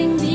everything